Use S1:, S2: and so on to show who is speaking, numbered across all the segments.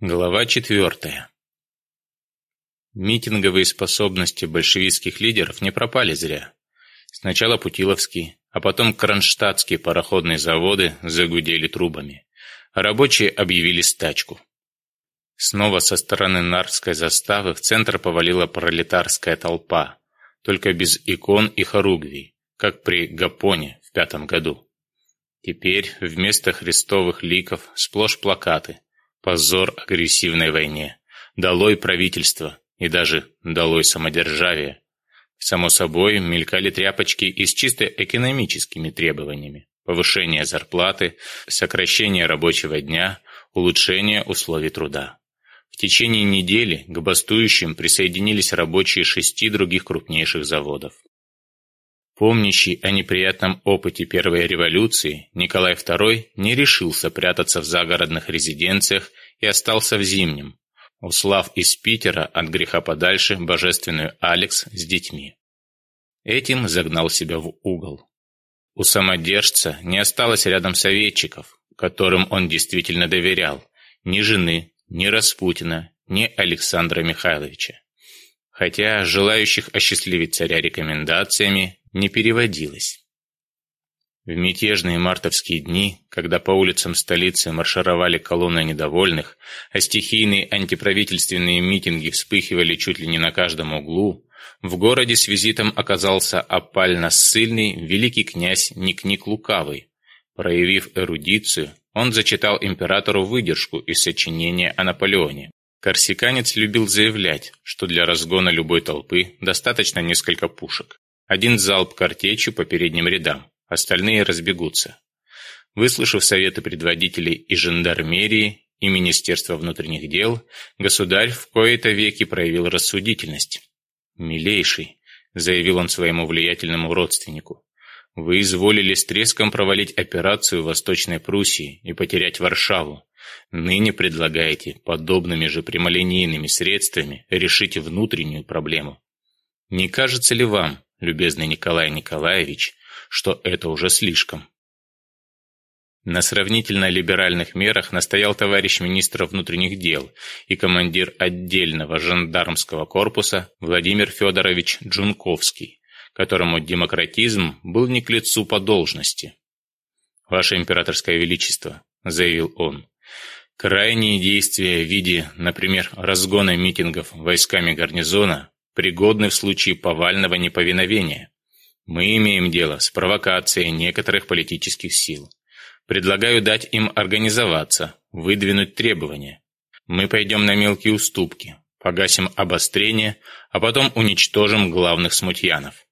S1: Глава 4. Митинговые способности большевистских лидеров не пропали зря. Сначала Путиловский, а потом кронштадтские пароходные заводы загудели трубами. Рабочие объявили стачку. Снова со стороны Нарвской заставы в центр повалила пролетарская толпа, только без икон и хоругвий, как при Гапоне в пятом году. Теперь вместо христовых ликов сплошь плакаты – Позор агрессивной войне. Долой правительство. И даже долой самодержавие. Само собой, мелькали тряпочки и с чисто экономическими требованиями. Повышение зарплаты, сокращение рабочего дня, улучшение условий труда. В течение недели к бастующим присоединились рабочие шести других крупнейших заводов. Помнящий о неприятном опыте Первой революции, Николай II не решился прятаться в загородных резиденциях и остался в Зимнем, услав из Питера от греха подальше божественную Алекс с детьми. Этим загнал себя в угол. У самодержца не осталось рядом советчиков, которым он действительно доверял, ни жены, ни Распутина, ни Александра Михайловича хотя желающих осчастливить царя рекомендациями не переводилось. В мятежные мартовские дни, когда по улицам столицы маршировали колонны недовольных, а стихийные антиправительственные митинги вспыхивали чуть ли не на каждом углу, в городе с визитом оказался опально-ссыльный великий князь Никник Лукавый. Проявив эрудицию, он зачитал императору выдержку из сочинения о Наполеоне. Корсиканец любил заявлять, что для разгона любой толпы достаточно несколько пушек. Один залп картечью по передним рядам, остальные разбегутся. Выслушав советы предводителей и жандармерии, и Министерства внутренних дел, государь в кои-то веки проявил рассудительность. «Милейший», — заявил он своему влиятельному родственнику, «вы изволили с треском провалить операцию в Восточной Пруссии и потерять Варшаву. Ныне предлагаете подобными же прямолинейными средствами решить внутреннюю проблему. Не кажется ли вам, любезный Николай Николаевич, что это уже слишком? На сравнительно либеральных мерах настоял товарищ министра внутренних дел и командир отдельного жандармского корпуса Владимир Федорович Джунковский, которому демократизм был не к лицу по должности. «Ваше императорское величество», — заявил он, Крайние действия в виде, например, разгона митингов войсками гарнизона пригодны в случае повального неповиновения. Мы имеем дело с провокацией некоторых политических сил. Предлагаю дать им организоваться, выдвинуть требования. Мы пойдем на мелкие уступки, погасим обострение, а потом уничтожим главных смутьянов.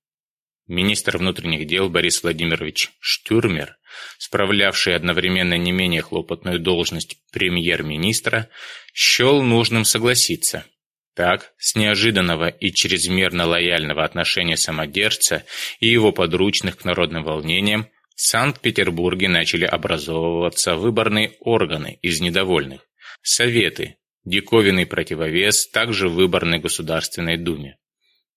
S1: Министр внутренних дел Борис Владимирович Штюрмер, справлявший одновременно не менее хлопотную должность премьер-министра, счел нужным согласиться. Так, с неожиданного и чрезмерно лояльного отношения самодержца и его подручных к народным волнениям в Санкт-Петербурге начали образовываться выборные органы из недовольных, советы, диковинный противовес также выборной Государственной Думе.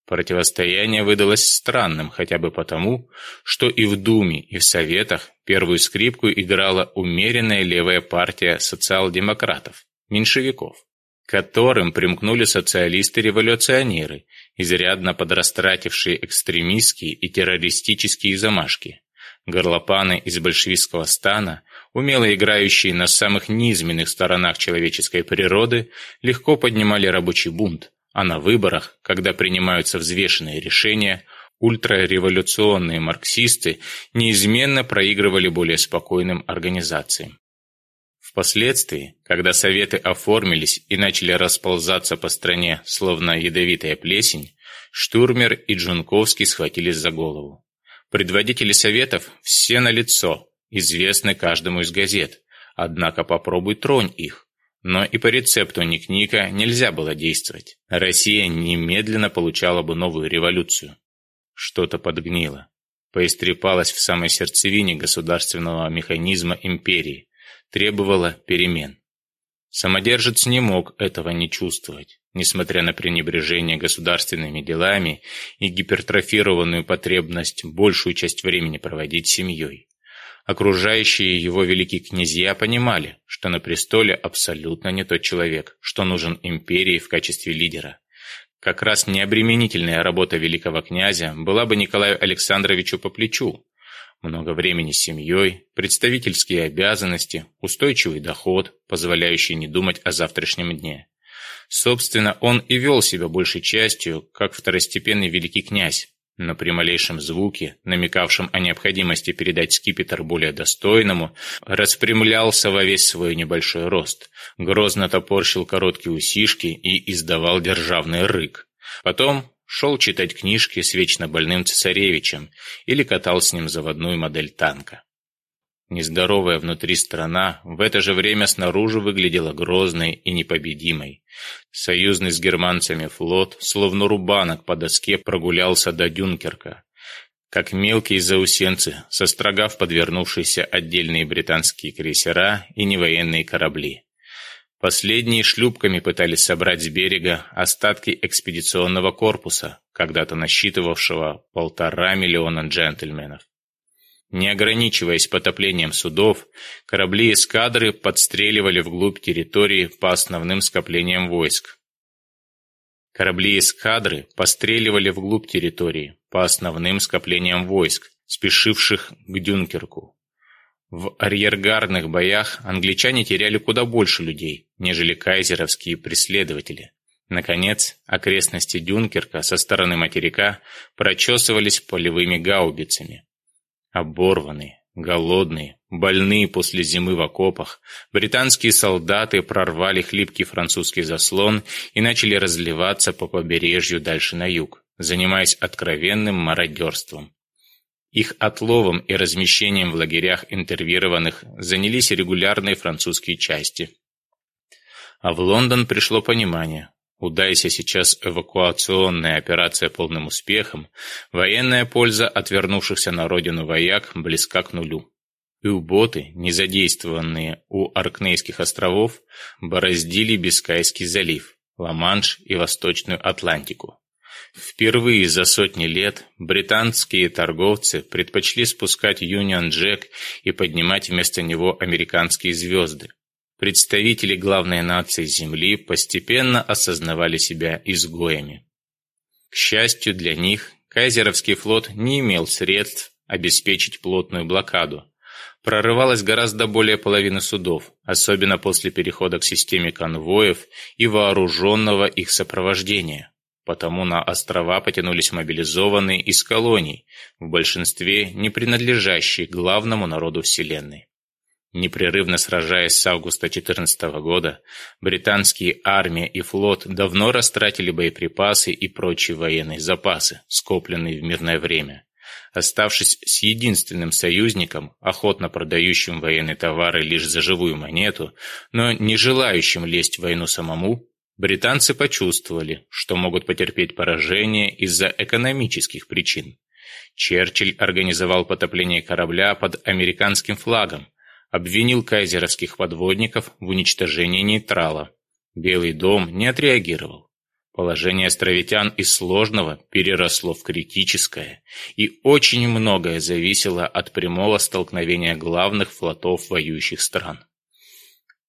S1: Противостояние выдалось странным хотя бы потому, что и в Думе, и в Советах первую скрипку играла умеренная левая партия социал-демократов, меньшевиков, которым примкнули социалисты-революционеры, изрядно подрастратившие экстремистские и террористические замашки, горлопаны из большевистского стана, умело играющие на самых низменных сторонах человеческой природы, легко поднимали рабочий бунт, а на выборах, когда принимаются взвешенные решения, ультрареволюционные марксисты неизменно проигрывали более спокойным организациям. Впоследствии, когда советы оформились и начали расползаться по стране, словно ядовитая плесень, Штурмер и Джунковский схватились за голову. Предводители советов все на лицо, известны каждому из газет, однако попробуй тронь их, но и по рецепту Ник-Ника нельзя было действовать. Россия немедленно получала бы новую революцию. Что-то подгнило. Поистрепалось в самой сердцевине государственного механизма империи. Требовало перемен. Самодержец не мог этого не чувствовать, несмотря на пренебрежение государственными делами и гипертрофированную потребность большую часть времени проводить семьей. Окружающие его великие князья понимали, что на престоле абсолютно не тот человек, что нужен империи в качестве лидера. Как раз необременительная работа великого князя была бы Николаю Александровичу по плечу. Много времени с семьей, представительские обязанности, устойчивый доход, позволяющий не думать о завтрашнем дне. Собственно, он и вел себя большей частью, как второстепенный великий князь, но при малейшем звуке, намекавшем о необходимости передать скипетр более достойному, распрямлялся во весь свой небольшой рост, грозно топорщил короткие усишки и издавал державный рык. Потом шел читать книжки с вечно больным цесаревичем или катал с ним заводную модель танка. Нездоровая внутри страна в это же время снаружи выглядела грозной и непобедимой. Союзный с германцами флот, словно рубанок по доске, прогулялся до Дюнкерка. Как мелкие заусенцы, сострогав подвернувшиеся отдельные британские крейсера и невоенные корабли. Последние шлюпками пытались собрать с берега остатки экспедиционного корпуса, когда-то насчитывавшего полтора миллиона джентльменов. Не ограничиваясь потоплением судов, корабли и эскадры подстреливали вглубь территории по основным скоплениям войск. Корабли и эскадры постреливали вглубь территории по основным скоплениям войск, спешивших к Дюнкерку. В арьергардных боях англичане теряли куда больше людей, нежели кайзеровские преследователи. Наконец, окрестности Дюнкерка со стороны материка прочесывались полевыми гаубицами. Оборванные, голодные, больные после зимы в окопах, британские солдаты прорвали хлипкий французский заслон и начали разливаться по побережью дальше на юг, занимаясь откровенным мародерством. Их отловом и размещением в лагерях интервированных занялись регулярные французские части. А в Лондон пришло понимание, Удайся сейчас эвакуационная операция полным успехом, военная польза от вернувшихся на родину вояк близка к нулю. И уботы, не задействованные у Аркнейских островов, бороздили Бискайский залив, Ла-Манш и Восточную Атлантику. Впервые за сотни лет британские торговцы предпочли спускать Юнион Джек и поднимать вместо него американские звезды, представители главной нации Земли постепенно осознавали себя изгоями. К счастью для них, Кайзеровский флот не имел средств обеспечить плотную блокаду. Прорывалось гораздо более половины судов, особенно после перехода к системе конвоев и вооруженного их сопровождения. Потому на острова потянулись мобилизованные из колоний, в большинстве не принадлежащие главному народу Вселенной. Непрерывно сражаясь с августа 14 года, британские армия и флот давно растратили боеприпасы и прочие военные запасы, скопленные в мирное время, оставшись с единственным союзником, охотно продающим военные товары лишь за живую монету, но не желающим лезть в войну самому, британцы почувствовали, что могут потерпеть поражение из-за экономических причин. Черчилль организовал потопление корабля под американским флагом, обвинил кайзеровских подводников в уничтожении нейтрала. Белый дом не отреагировал. Положение островитян из сложного переросло в критическое, и очень многое зависело от прямого столкновения главных флотов воюющих стран.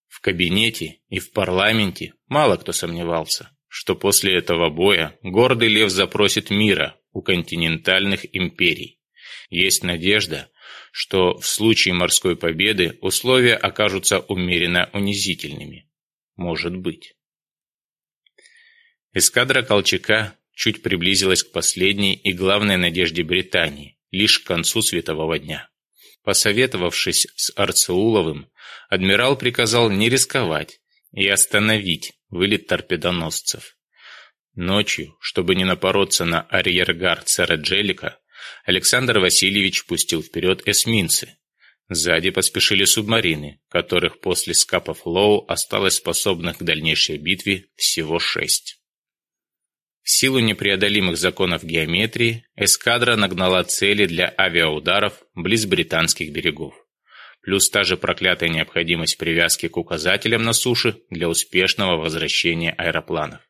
S1: В кабинете и в парламенте мало кто сомневался, что после этого боя гордый лев запросит мира у континентальных империй. Есть надежда, что в случае морской победы условия окажутся умеренно унизительными. Может быть. Эскадра Колчака чуть приблизилась к последней и главной надежде Британии, лишь к концу светового дня. Посоветовавшись с Арцеуловым, адмирал приказал не рисковать и остановить вылет торпедоносцев. Ночью, чтобы не напороться на арьергард сэра Джеллика, Александр Васильевич пустил вперед эсминцы. Сзади поспешили субмарины, которых после скапов Лоу осталось способных к дальнейшей битве всего шесть. В силу непреодолимых законов геометрии эскадра нагнала цели для авиаударов близ британских берегов. Плюс та же проклятая необходимость привязки к указателям на суше для успешного возвращения аэропланов.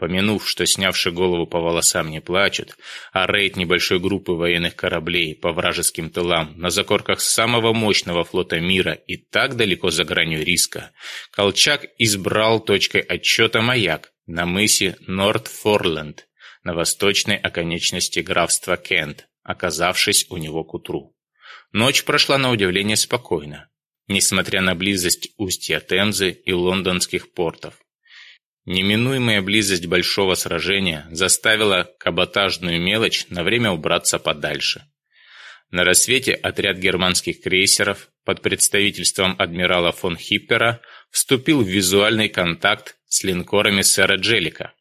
S1: Помянув, что снявший голову по волосам не плачет, а рейд небольшой группы военных кораблей по вражеским тылам на закорках самого мощного флота мира и так далеко за гранью риска, Колчак избрал точкой отчета маяк на мысе Норд-Форленд на восточной оконечности графства Кент, оказавшись у него к утру. Ночь прошла на удивление спокойно, несмотря на близость устья Темзы и лондонских портов. Неминуемая близость большого сражения заставила каботажную мелочь на время убраться подальше. На рассвете отряд германских крейсеров под представительством адмирала фон Хиппера вступил в визуальный контакт с линкорами сэра Джелика.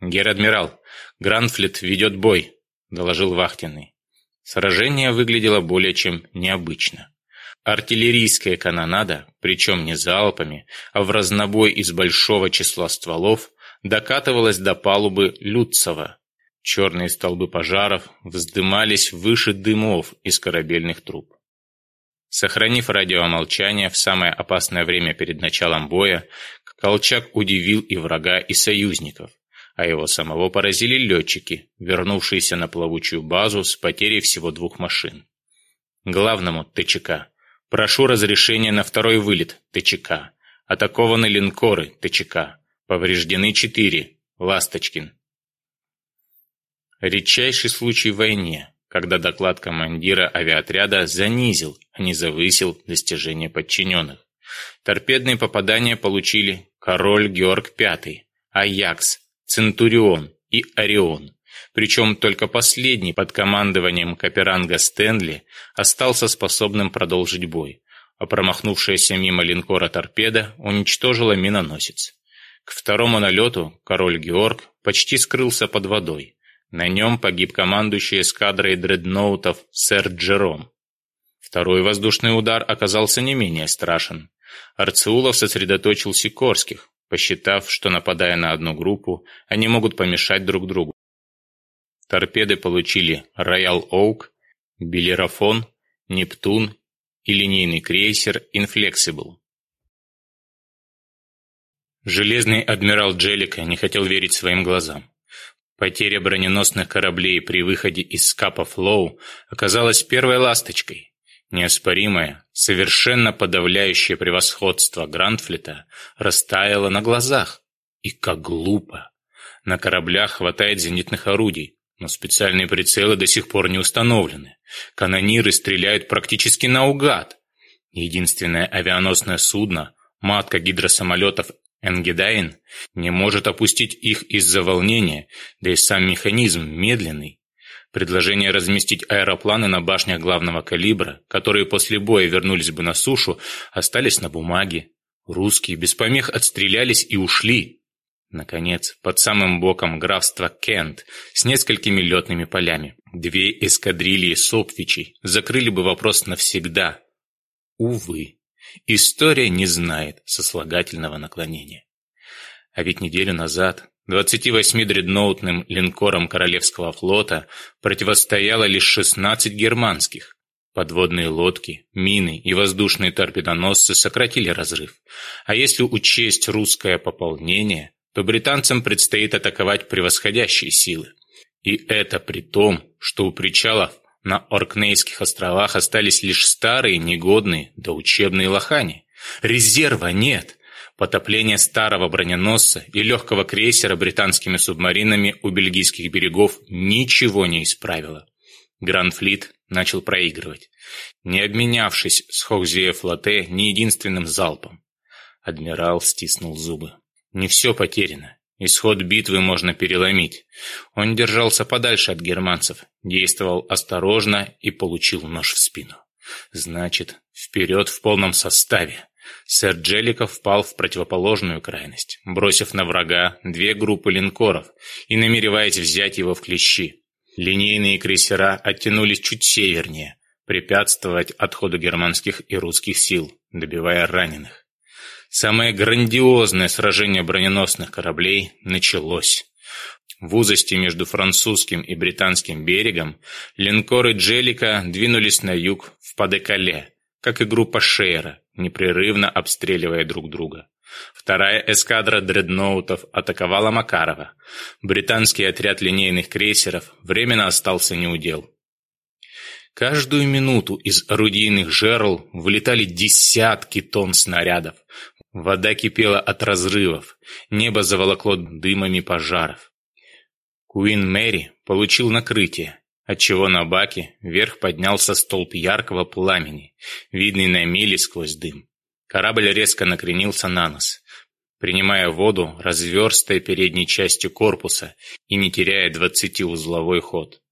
S1: «Гер-адмирал, Гранфлет ведет бой», – доложил вахтенный. Сражение выглядело более чем необычно. Артиллерийская канонада, причем не залпами, а в разнобой из большого числа стволов, докатывалась до палубы Люцова. Черные столбы пожаров вздымались выше дымов из корабельных труб. Сохранив радиомолчание в самое опасное время перед началом боя, Колчак удивил и врага, и союзников, а его самого поразили летчики, вернувшиеся на плавучую базу с потерей всего двух машин. Главному ТЧК Прошу разрешения на второй вылет, ТЧК. Атакованы линкоры, ТЧК. Повреждены четыре, Ласточкин. Редчайший случай в войне, когда доклад командира авиаотряда занизил, а не завысил достижения подчиненных. Торпедные попадания получили «Король Георг V», «Аякс», «Центурион» и «Орион». Причем только последний под командованием Каперанга Стэнли остался способным продолжить бой, а промахнувшаяся мимо линкора торпеда уничтожила миноносец. К второму налету король Георг почти скрылся под водой. На нем погиб командующий эскадрой дредноутов сэр Джером. Второй воздушный удар оказался не менее страшен. Арцеулов сосредоточил Сикорских, посчитав, что, нападая на одну группу, они могут помешать друг другу. Торпеды получили «Роял Оук», «Беллерофон», «Нептун» и линейный крейсер «Инфлексибл». Железный адмирал Джеллико не хотел верить своим глазам. Потеря броненосных кораблей при выходе из Скапа Флоу оказалась первой ласточкой. Неоспоримое, совершенно подавляющее превосходство Гранд-Флита растаяло на глазах. И как глупо! На кораблях хватает зенитных орудий, но специальные прицелы до сих пор не установлены. Канониры стреляют практически наугад. Единственное авианосное судно, матка гидросамолетов «Энгедайн», не может опустить их из-за волнения, да и сам механизм медленный. Предложение разместить аэропланы на башнях главного калибра, которые после боя вернулись бы на сушу, остались на бумаге. Русские без помех отстрелялись и ушли. Наконец, под самым боком графства Кент с несколькими летными полями. Две эскадрильи сопвичей закрыли бы вопрос навсегда. Увы, история не знает сослагательного наклонения. А ведь неделю назад 28-дредноутным линкорам Королевского флота противостояло лишь 16 германских. Подводные лодки, мины и воздушные торпедоносцы сократили разрыв. А если учесть русское пополнение, то британцам предстоит атаковать превосходящие силы. И это при том, что у причалов на Оркнейских островах остались лишь старые, негодные, да учебные лохани. Резерва нет. Потопление старого броненосца и легкого крейсера британскими субмаринами у бельгийских берегов ничего не исправило. Гранфлит начал проигрывать, не обменявшись с Хокзея флоте ни единственным залпом. Адмирал стиснул зубы. Не все потеряно. Исход битвы можно переломить. Он держался подальше от германцев, действовал осторожно и получил нож в спину. Значит, вперед в полном составе. Сэр Джеликов впал в противоположную крайность, бросив на врага две группы линкоров и намереваясь взять его в клещи. Линейные крейсера оттянулись чуть севернее, препятствовать отходу германских и русских сил, добивая раненых. Самое грандиозное сражение броненосных кораблей началось. В узости между французским и британским берегом линкоры Джелика двинулись на юг в Падекале, как и группа Шейра, непрерывно обстреливая друг друга. Вторая эскадра дредноутов атаковала Макарова. Британский отряд линейных крейсеров временно остался неудел. Каждую минуту из орудийных жерл вылетали десятки тонн снарядов, Вода кипела от разрывов, небо заволокло дымами пожаров. Куин Мэри получил накрытие, отчего на баке вверх поднялся столб яркого пламени, видный на миле сквозь дым. Корабль резко накренился на нос, принимая воду разверстая передней частью корпуса и не теряя двадцатиузловой ход.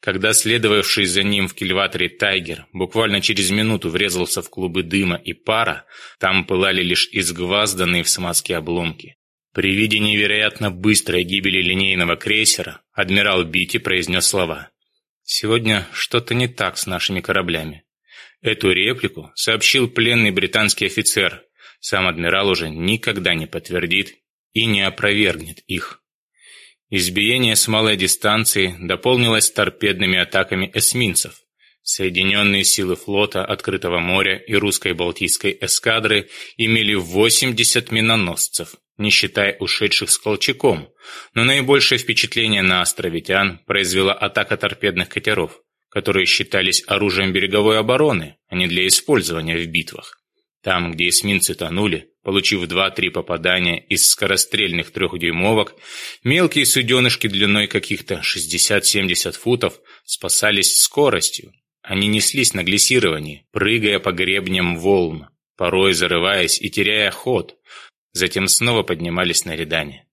S1: Когда следовавший за ним в кильваторе «Тайгер» буквально через минуту врезался в клубы дыма и пара, там пылали лишь изгвазданные в смазке обломки. При виде невероятно быстрой гибели линейного крейсера адмирал Бити произнес слова. «Сегодня что-то не так с нашими кораблями». Эту реплику сообщил пленный британский офицер. Сам адмирал уже никогда не подтвердит и не опровергнет их. Избиение с малой дистанции дополнилось торпедными атаками эсминцев. Соединенные силы флота Открытого моря и русской Балтийской эскадры имели 80 миноносцев, не считая ушедших с Колчаком, но наибольшее впечатление на островитян произвела атака торпедных катеров, которые считались оружием береговой обороны, а не для использования в битвах. Там, где эсминцы тонули, Получив два-три попадания из скорострельных трехдюймовок, мелкие суденышки длиной каких-то 60-70 футов спасались скоростью. Они неслись на глиссировании, прыгая по гребням волн, порой зарываясь и теряя ход, затем снова поднимались на рядане.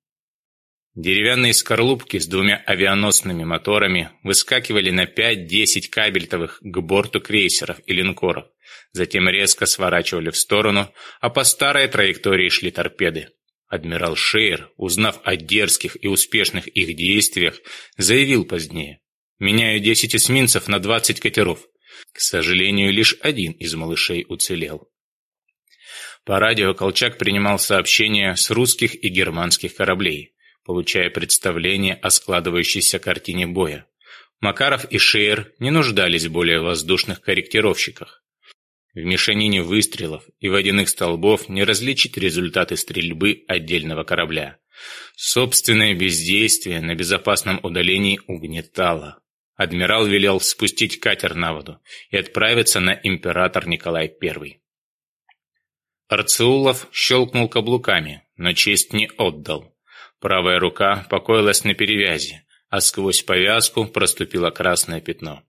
S1: Деревянные скорлупки с двумя авианосными моторами выскакивали на 5-10 кабельтовых к борту крейсеров и линкоров, затем резко сворачивали в сторону, а по старой траектории шли торпеды. Адмирал Шейер, узнав о дерзких и успешных их действиях, заявил позднее «Меняю 10 эсминцев на 20 катеров». К сожалению, лишь один из малышей уцелел. По радио Колчак принимал сообщения с русских и германских кораблей получая представление о складывающейся картине боя. Макаров и Шеер не нуждались в более воздушных корректировщиках. В мешанине выстрелов и водяных столбов не различить результаты стрельбы отдельного корабля. Собственное бездействие на безопасном удалении угнетало. Адмирал велел спустить катер на воду и отправиться на император Николай I. Арциулов щелкнул каблуками, но честь не отдал. Правая рука покоилась на перевязи, а сквозь повязку проступило красное пятно.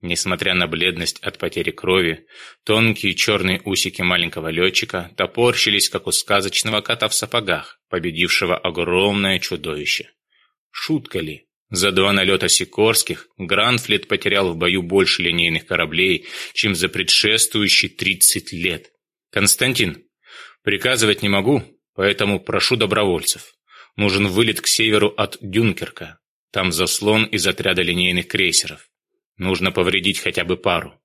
S1: Несмотря на бледность от потери крови, тонкие черные усики маленького летчика топорщились, как у сказочного кота в сапогах, победившего огромное чудовище. Шутка ли? За два налета Сикорских Гранфлет потерял в бою больше линейных кораблей, чем за предшествующие 30 лет. «Константин, приказывать не могу, поэтому прошу добровольцев нужен вылет к северу от Дюнкерка. Там заслон из отряда линейных крейсеров. Нужно повредить хотя бы пару.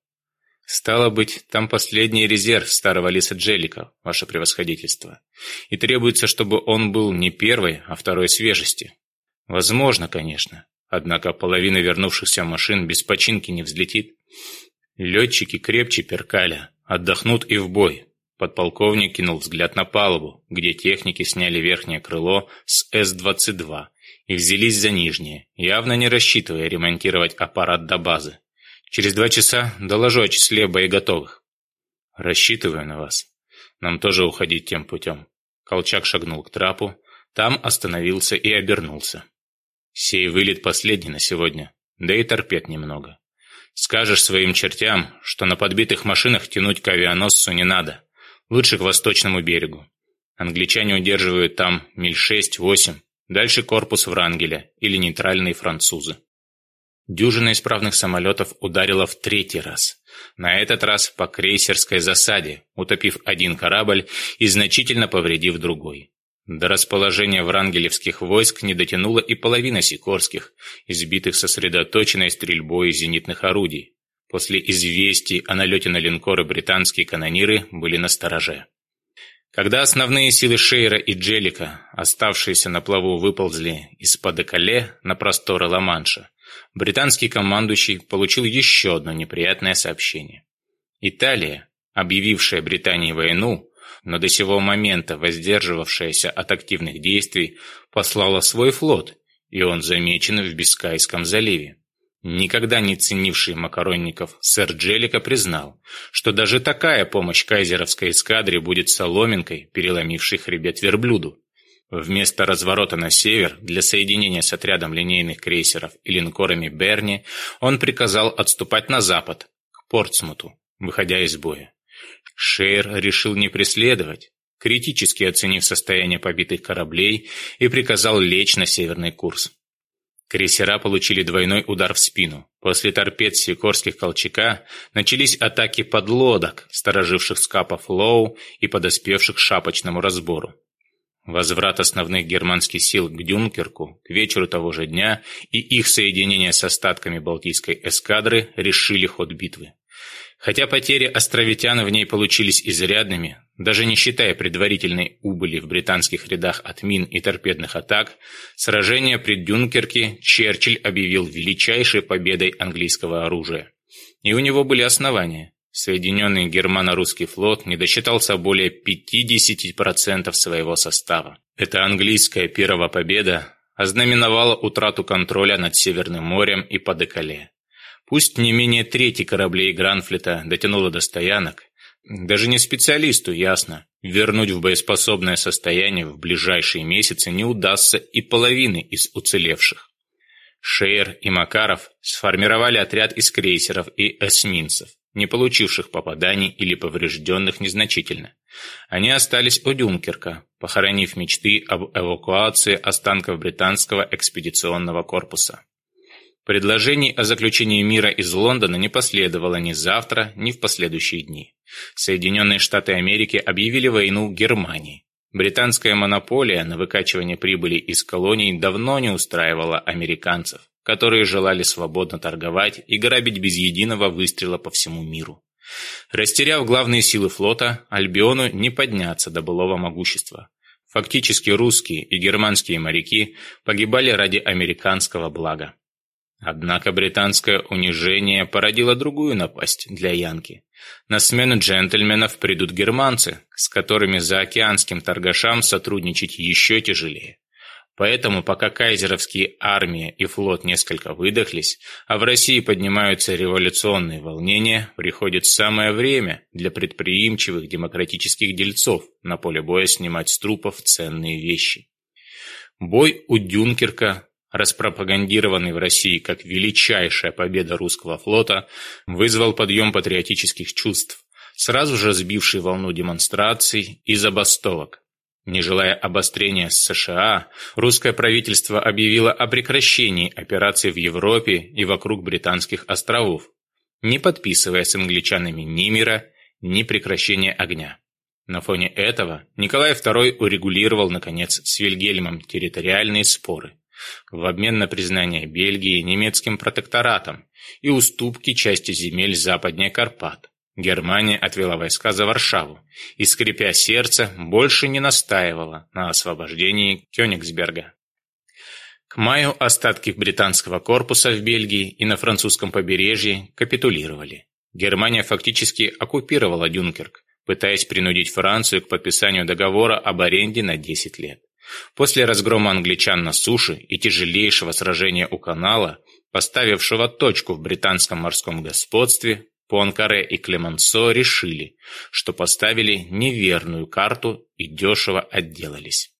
S1: Стало быть, там последний резерв старого лиса Джеллика, ваше превосходительство. И требуется, чтобы он был не первой, а второй свежести. Возможно, конечно. Однако половина вернувшихся машин без починки не взлетит. Летчики крепче перкаля, отдохнут и в бой. Подполковник кинул взгляд на палубу, где техники сняли верхнее крыло с С-22 и взялись за нижнее, явно не рассчитывая ремонтировать аппарат до базы. Через два часа доложу о числе боеготовых. Рассчитываю на вас. Нам тоже уходить тем путем. Колчак шагнул к трапу, там остановился и обернулся. Сей вылет последний на сегодня, да и торпед немного. Скажешь своим чертям, что на подбитых машинах тянуть к авианосцу не надо. Лучше к восточному берегу. Англичане удерживают там миль 6-8, дальше корпус Врангеля или нейтральные французы. Дюжина исправных самолетов ударила в третий раз. На этот раз по крейсерской засаде, утопив один корабль и значительно повредив другой. До расположения врангелевских войск не дотянула и половина сикорских, избитых сосредоточенной стрельбой зенитных орудий, После известий о налете на линкоры британские канониры были на стороже. Когда основные силы Шейра и Джелика, оставшиеся на плаву, выползли из-под Экале на просторы Ла-Манша, британский командующий получил еще одно неприятное сообщение. Италия, объявившая Британии войну, но до сего момента воздерживавшаяся от активных действий, послала свой флот, и он замечен в Бискайском заливе никогда не ценивший макаронников, сэр Джелика признал, что даже такая помощь кайзеровской эскадре будет соломинкой, переломившей хребет верблюду. Вместо разворота на север для соединения с отрядом линейных крейсеров и линкорами Берни он приказал отступать на запад, к Портсмуту, выходя из боя. Шейр решил не преследовать, критически оценив состояние побитых кораблей и приказал лечь на северный курс. Крейсера получили двойной удар в спину. После торпед Сикорских Колчака начались атаки подлодок, стороживших скапов Лоу и подоспевших шапочному разбору. Возврат основных германских сил к Дюнкерку к вечеру того же дня и их соединение с остатками Балтийской эскадры решили ход битвы. Хотя потери островитян в ней получились изрядными, даже не считая предварительной убыли в британских рядах от мин и торпедных атак, сражение при Дюнкерке Черчилль объявил величайшей победой английского оружия. И у него были основания. Соединенный германо-русский флот не досчитался более 50% своего состава. Эта английская первая победа ознаменовала утрату контроля над Северным морем и по Декале. Пусть не менее трети кораблей Гранфлета дотянуло до стоянок, даже не специалисту ясно, вернуть в боеспособное состояние в ближайшие месяцы не удастся и половины из уцелевших. Шейер и Макаров сформировали отряд из крейсеров и эсминцев, не получивших попаданий или поврежденных незначительно. Они остались у Дюнкерка, похоронив мечты об эвакуации останков британского экспедиционного корпуса. Предложений о заключении мира из Лондона не последовало ни завтра, ни в последующие дни. Соединенные Штаты Америки объявили войну Германии. Британская монополия на выкачивание прибыли из колоний давно не устраивала американцев, которые желали свободно торговать и грабить без единого выстрела по всему миру. Растеряв главные силы флота, Альбиону не подняться до былого могущества. Фактически русские и германские моряки погибали ради американского блага. Однако британское унижение породило другую напасть для Янки. На смену джентльменов придут германцы, с которыми за океанским торгашам сотрудничать еще тяжелее. Поэтому пока кайзеровские армия и флот несколько выдохлись, а в России поднимаются революционные волнения, приходит самое время для предприимчивых демократических дельцов на поле боя снимать с трупов ценные вещи. Бой у Дюнкерка распропагандированный в России как величайшая победа русского флота, вызвал подъем патриотических чувств, сразу же сбивший волну демонстраций и забастовок. Не желая обострения с США, русское правительство объявило о прекращении операций в Европе и вокруг Британских островов, не подписывая с англичанами ни мира, ни прекращения огня. На фоне этого Николай II урегулировал, наконец, с Вильгельмом территориальные споры, в обмен на признание Бельгии немецким протекторатом и уступки части земель западнее Карпат. Германия отвела войска за Варшаву и, скрипя сердце, больше не настаивала на освобождении Кёнигсберга. К маю остатки британского корпуса в Бельгии и на французском побережье капитулировали. Германия фактически оккупировала Дюнкерк, пытаясь принудить Францию к подписанию договора об аренде на 10 лет. После разгрома англичан на суше и тяжелейшего сражения у канала, поставившего точку в британском морском господстве, Пуанкаре и Клемансо решили, что поставили неверную карту и дешево отделались.